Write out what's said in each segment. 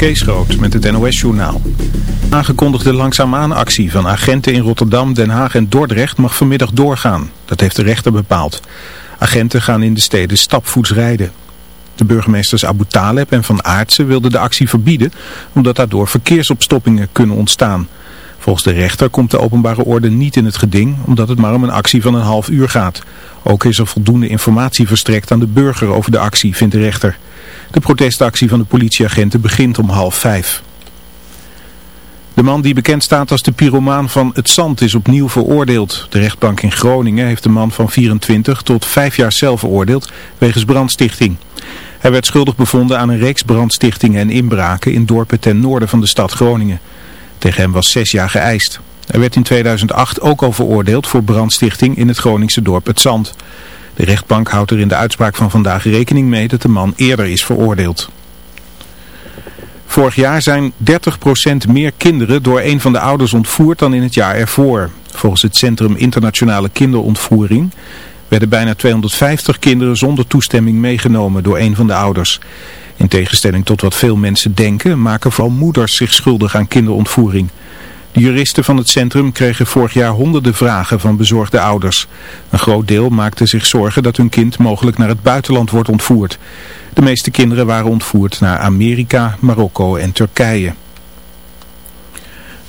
Kees met het NOS-journaal. Aangekondigde langzaamaan actie van agenten in Rotterdam, Den Haag en Dordrecht mag vanmiddag doorgaan. Dat heeft de rechter bepaald. Agenten gaan in de steden stapvoets rijden. De burgemeesters Abu Taleb en Van Aartsen wilden de actie verbieden, omdat daardoor verkeersopstoppingen kunnen ontstaan. Volgens de rechter komt de openbare orde niet in het geding, omdat het maar om een actie van een half uur gaat. Ook is er voldoende informatie verstrekt aan de burger over de actie, vindt de rechter. De protestactie van de politieagenten begint om half vijf. De man die bekend staat als de pyromaan van Het Zand is opnieuw veroordeeld. De rechtbank in Groningen heeft de man van 24 tot 5 jaar cel veroordeeld wegens brandstichting. Hij werd schuldig bevonden aan een reeks brandstichtingen en inbraken in dorpen ten noorden van de stad Groningen. Tegen hem was 6 jaar geëist. Hij werd in 2008 ook al veroordeeld voor brandstichting in het Groningse dorp Het Zand. De rechtbank houdt er in de uitspraak van vandaag rekening mee dat de man eerder is veroordeeld. Vorig jaar zijn 30% meer kinderen door een van de ouders ontvoerd dan in het jaar ervoor. Volgens het Centrum Internationale Kinderontvoering werden bijna 250 kinderen zonder toestemming meegenomen door een van de ouders. In tegenstelling tot wat veel mensen denken maken vooral moeders zich schuldig aan kinderontvoering. De juristen van het centrum kregen vorig jaar honderden vragen van bezorgde ouders. Een groot deel maakte zich zorgen dat hun kind mogelijk naar het buitenland wordt ontvoerd. De meeste kinderen waren ontvoerd naar Amerika, Marokko en Turkije.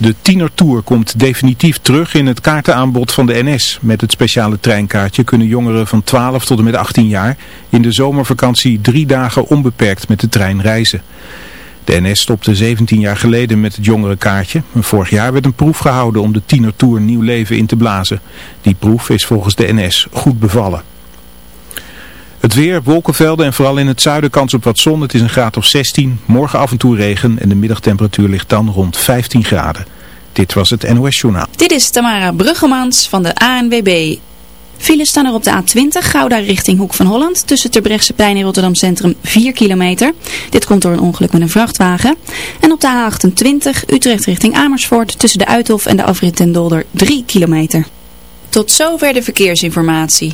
De tienertour komt definitief terug in het kaartenaanbod van de NS. Met het speciale treinkaartje kunnen jongeren van 12 tot en met 18 jaar in de zomervakantie drie dagen onbeperkt met de trein reizen. De NS stopte 17 jaar geleden met het jongerenkaartje. Vorig jaar werd een proef gehouden om de tienertour nieuw leven in te blazen. Die proef is volgens de NS goed bevallen. Het weer, wolkenvelden en vooral in het zuiden kans op wat zon. Het is een graad of 16. Morgen af en toe regen en de middagtemperatuur ligt dan rond 15 graden. Dit was het NOS Journaal. Dit is Tamara Bruggemans van de ANWB. Files staan er op de A20 Gouda richting Hoek van Holland. Tussen Terbrechtseplein en Rotterdam Centrum 4 kilometer. Dit komt door een ongeluk met een vrachtwagen. En op de A28 Utrecht richting Amersfoort. Tussen de Uithof en de afrit ten Dolder 3 kilometer. Tot zover de verkeersinformatie.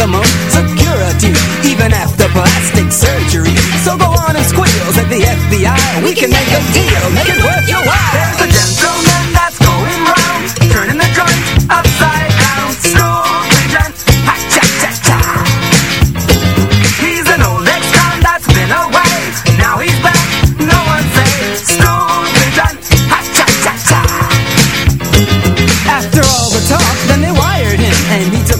maximum security, even after plastic surgery. So go on and squeals at the FBI. We can make a deal, make it worth your while. There's a gentleman that's going round, turning the joint upside down. School vision, ha cha cha cha. He's an old ex-con that's been away. Now he's back. No one say school vision. Ha cha cha cha. After all the talk, then they wired him, and he took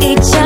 each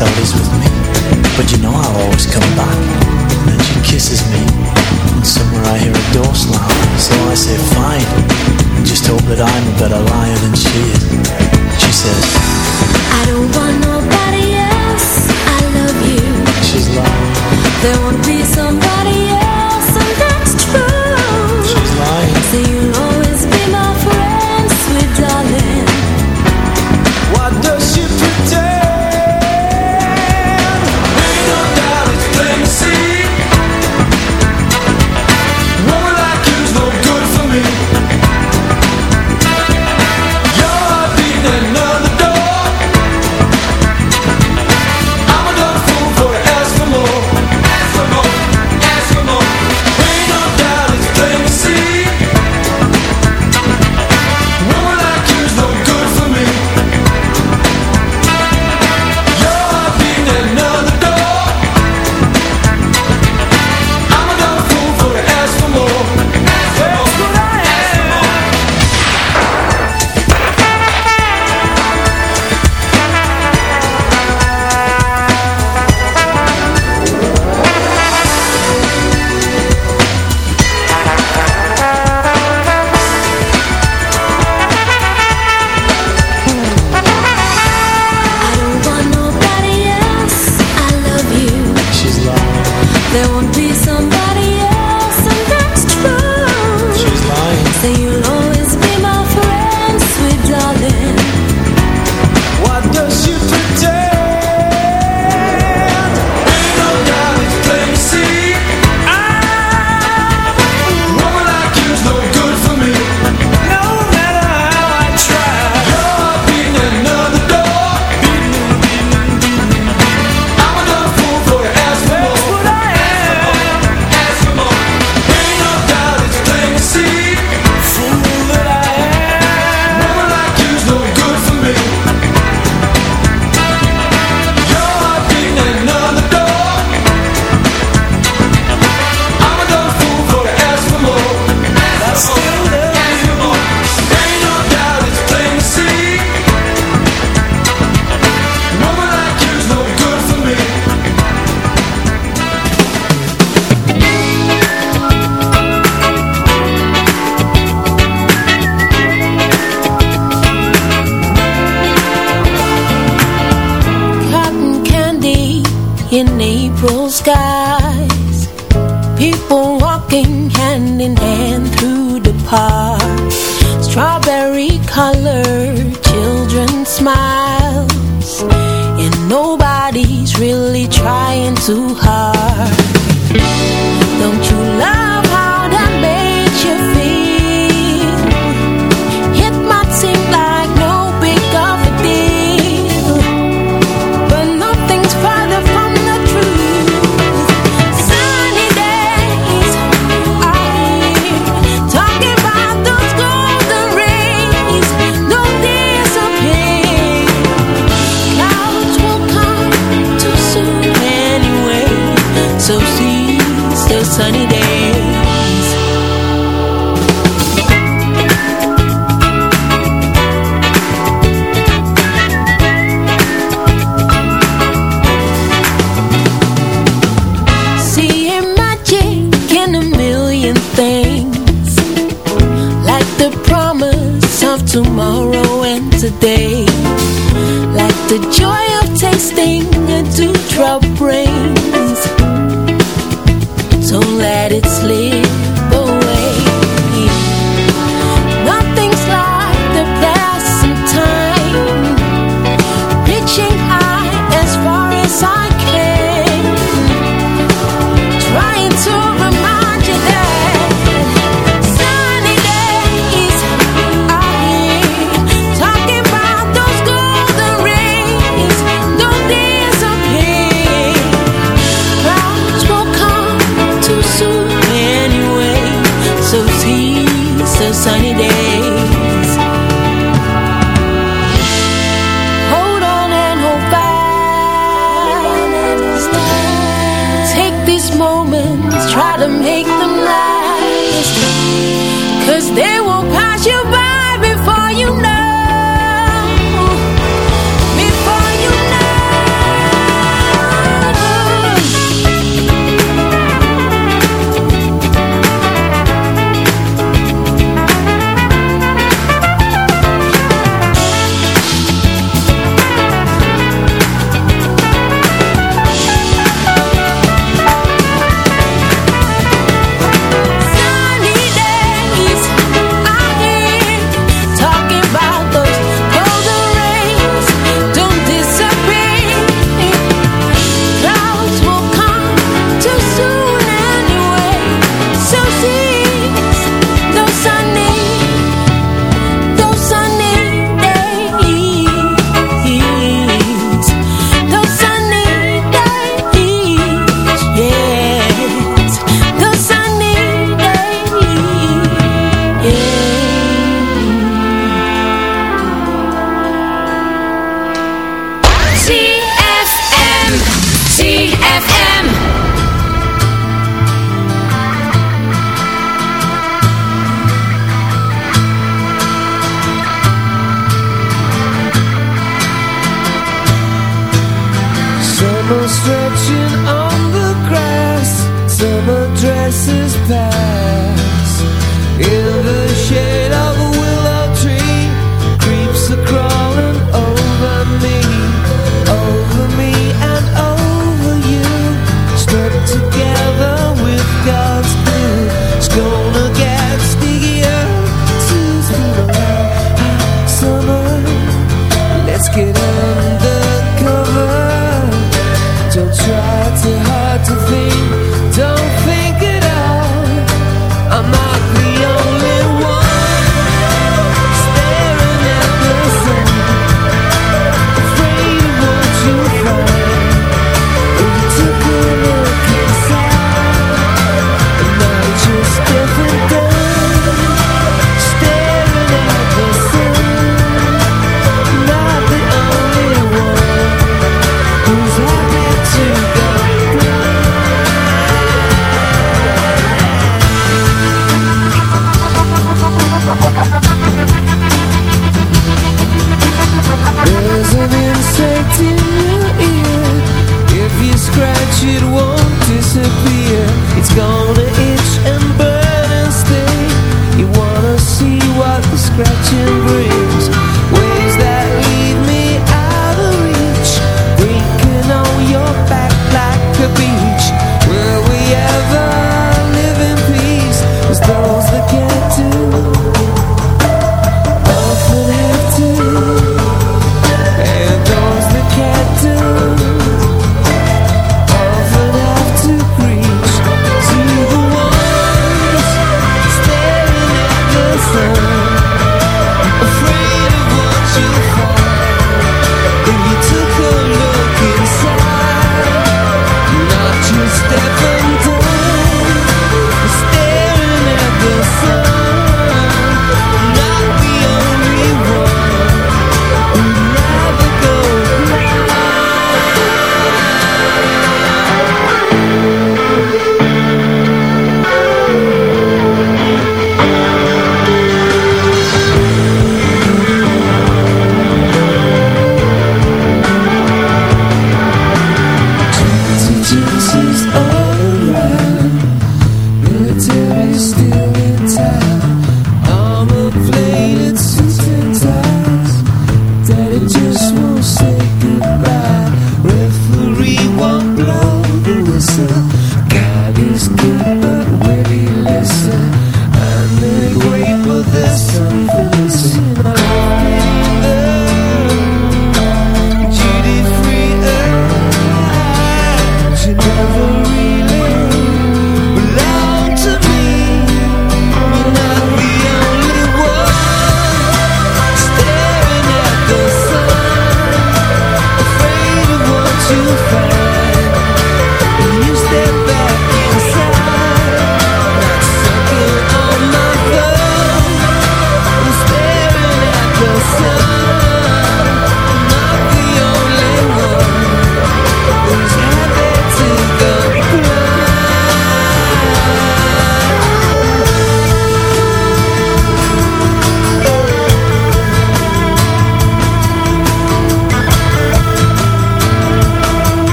episode is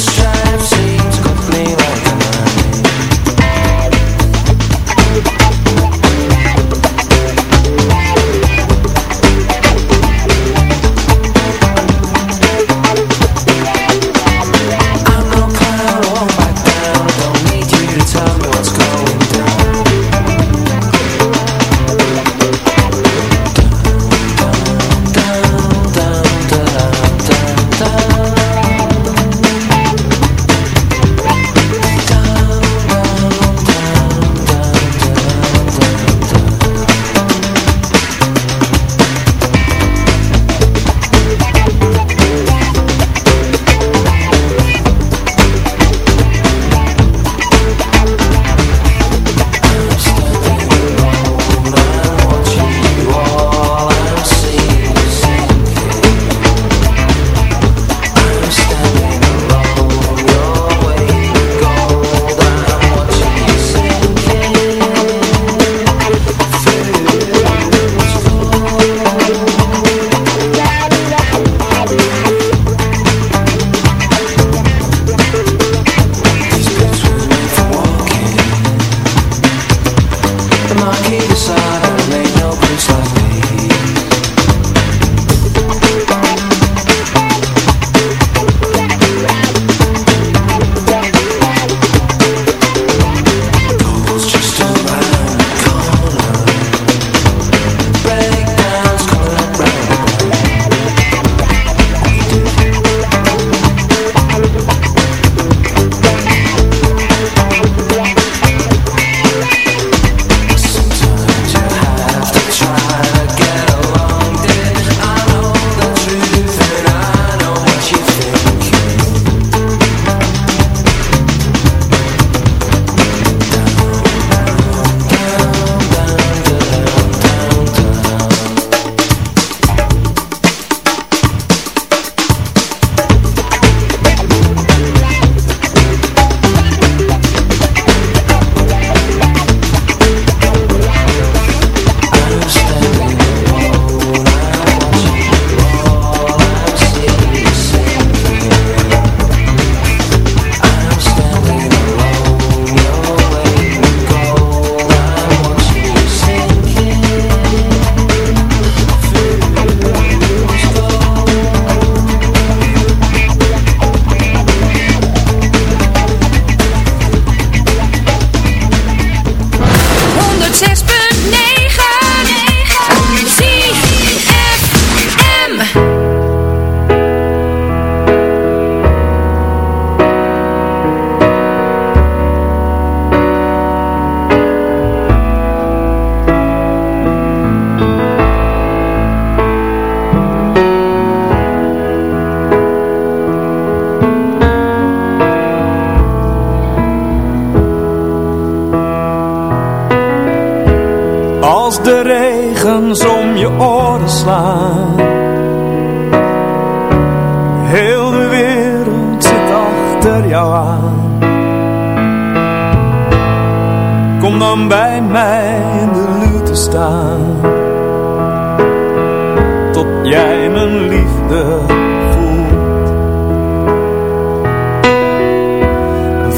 just try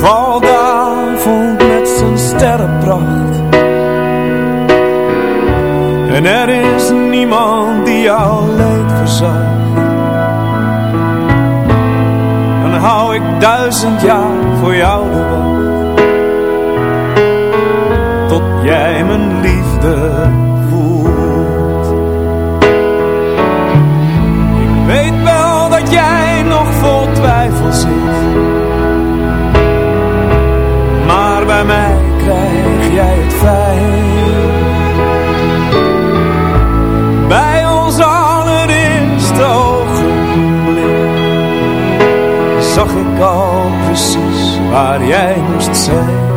Valdavond met zijn sterrenpracht. En er is niemand die jouw leed verzacht. Dan hou ik duizend jaar voor jou de wacht. Tot jij mijn liefde voelt. Ik weet wel dat jij nog vol twijfel zit. Bij mij krijg jij het fijn. Bij ons allereerste ogenblik Zag ik al precies waar jij moest zijn.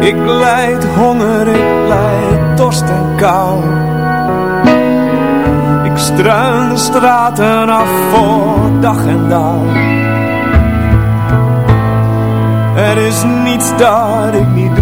Ik lijd honger, ik lijd dorst en kou. Ik struin de straten af voor dag en dauw Er is niets dat ik niet doe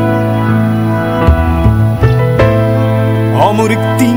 Al moet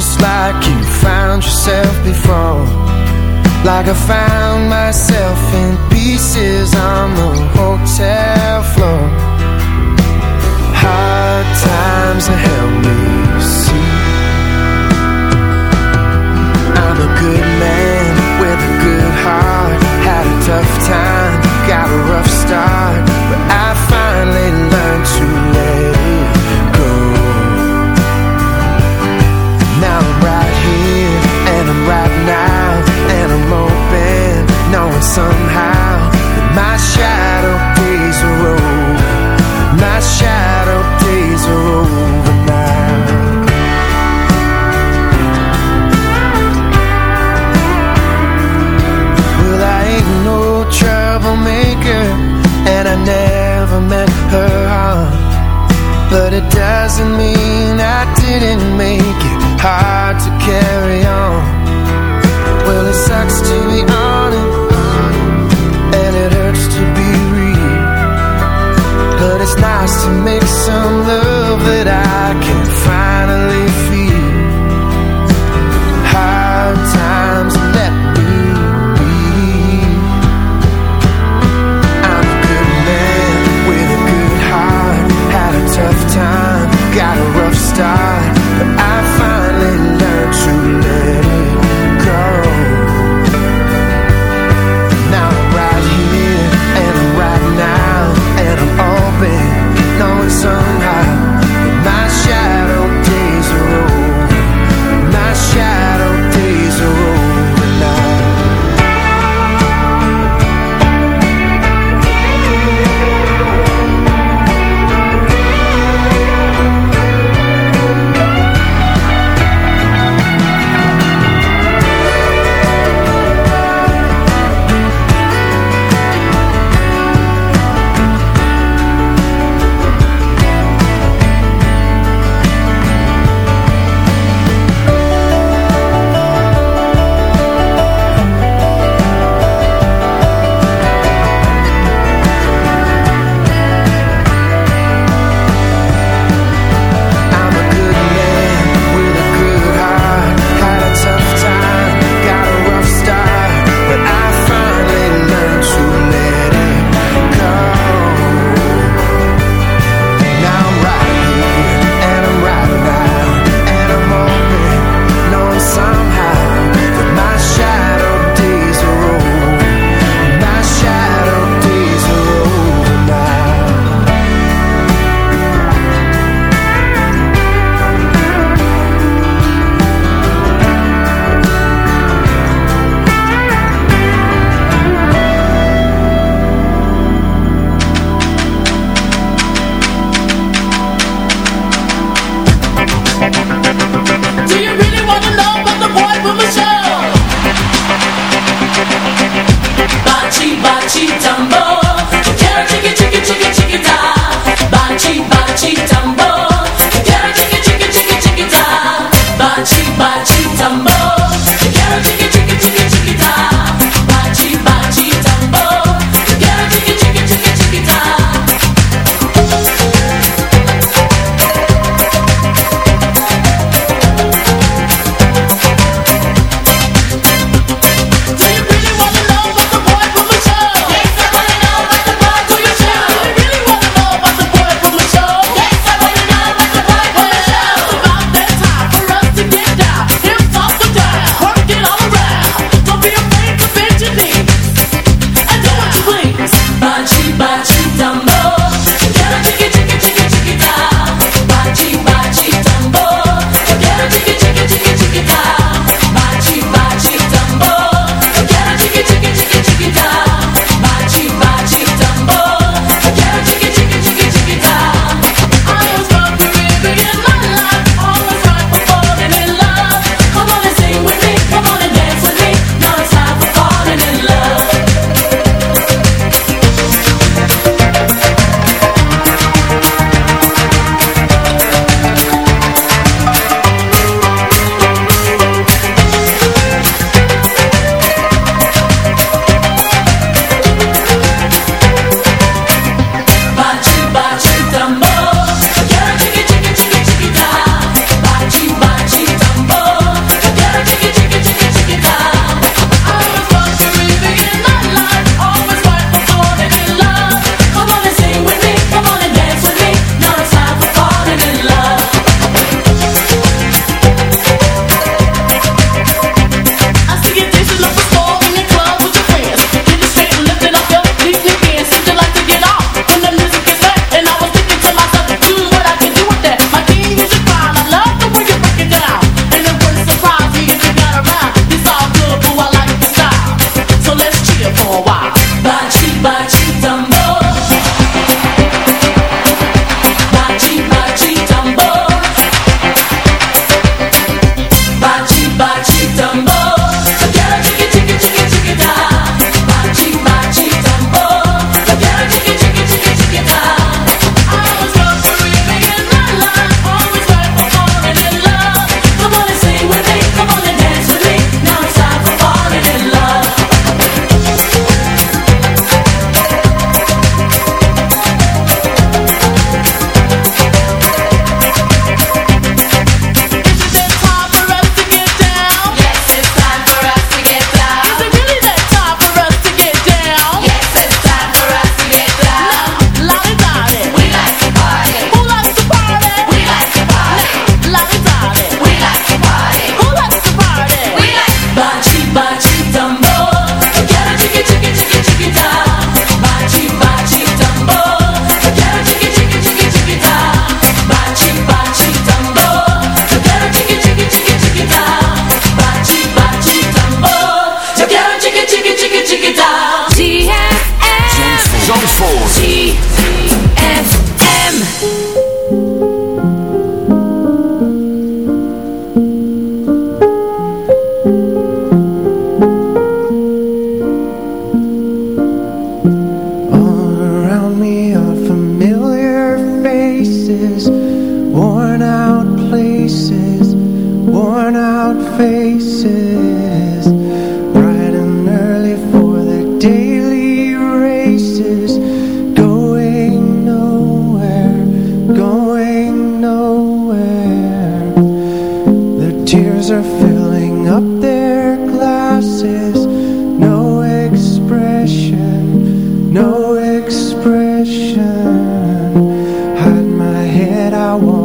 just like you found yourself before. Like I found myself in pieces on the hotel floor. Hard times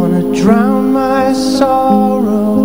wanna drown my sorrow.